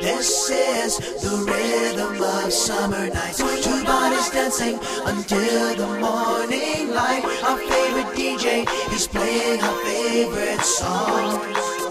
This is the rhythm of summer nights. Two bodies dancing until the morning light. Our favorite DJ, is playing our favorite songs.